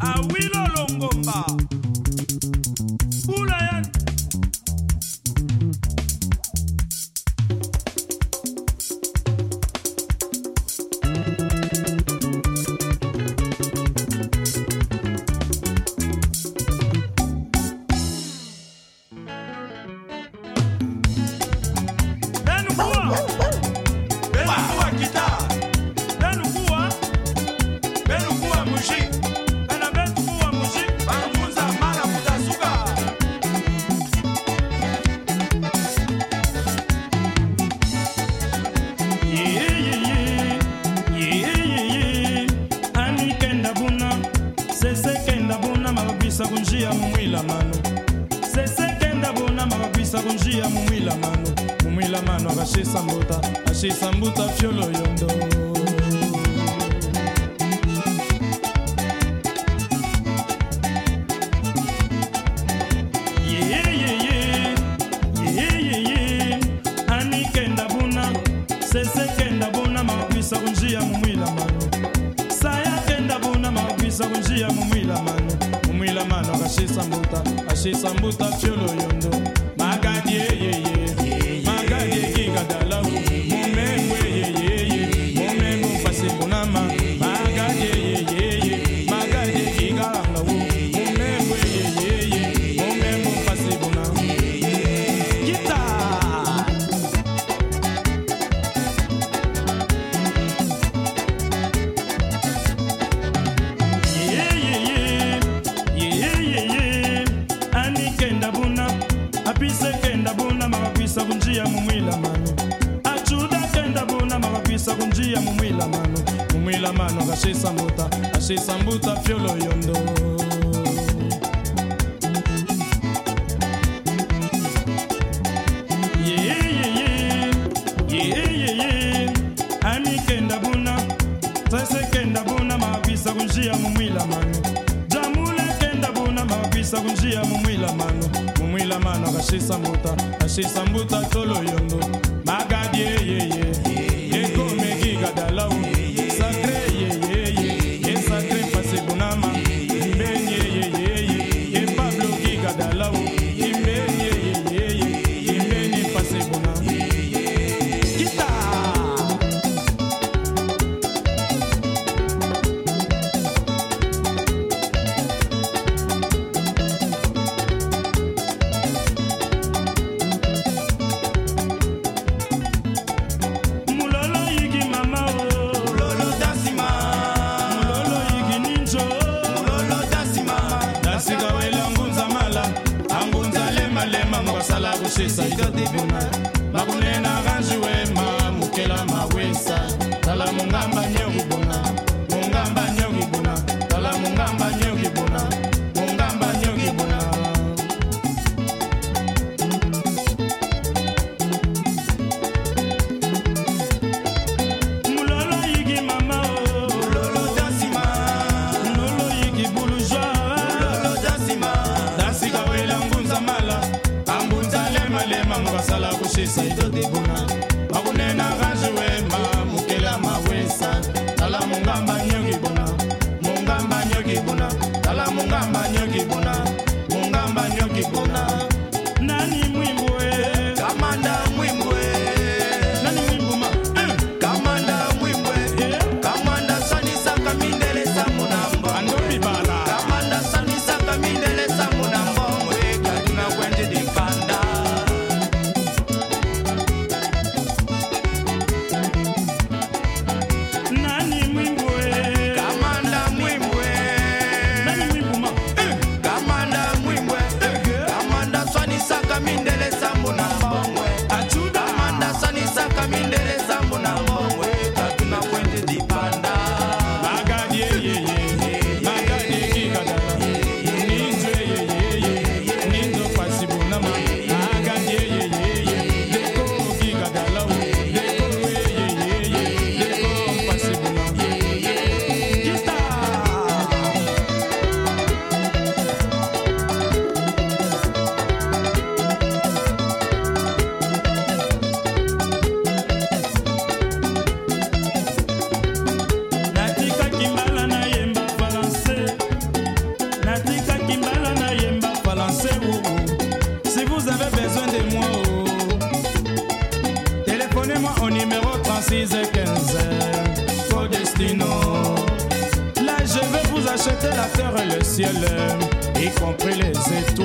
awilo longomba. Mumila mano. Sesekenda bonama bakwisa konjia mumila mano. Mumila mano akashisa mbuta ashisa mbuta fyolo yondo. sisambuta fyoloyo akokisa kunjia mumwila mano mumwila mano akashisa mbuta ashisa mbuta fyolo yondo. Kunjia mumwila mano. Kenda kunjia mumwila mano. Mumwila mano mbuta ashisa mbuta tolo yondo. Magadiyeyeye coucher, ça y a des bonheurs. Sai do tribunal ciel, y compris les étoiles.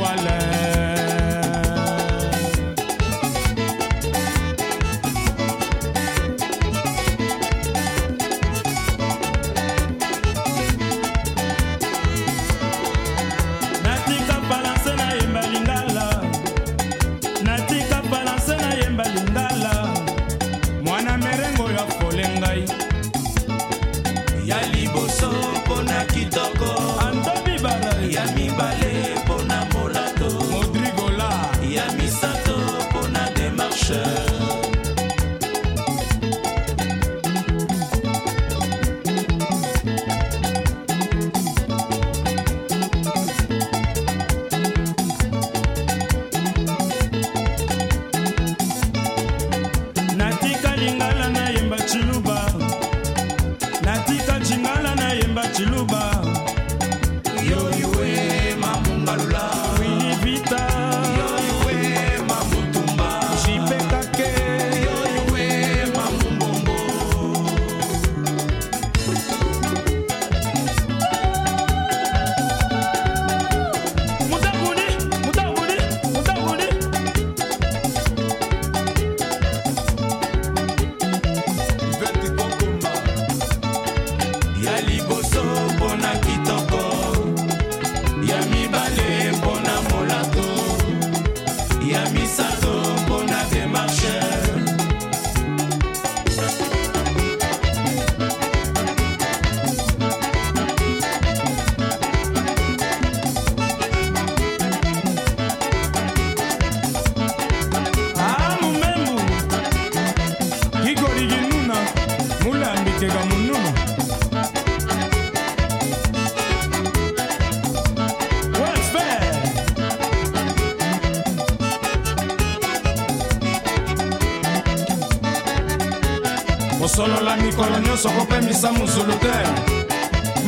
kosolola mikolo nyonso kopemisa mosulu te.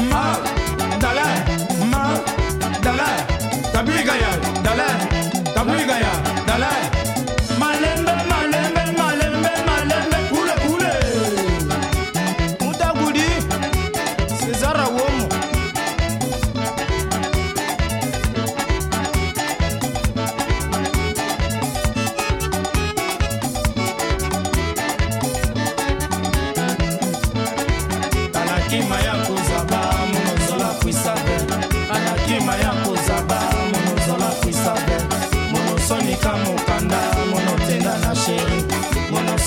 Mal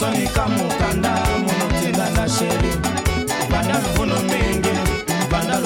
sonika mokanda banda banda banda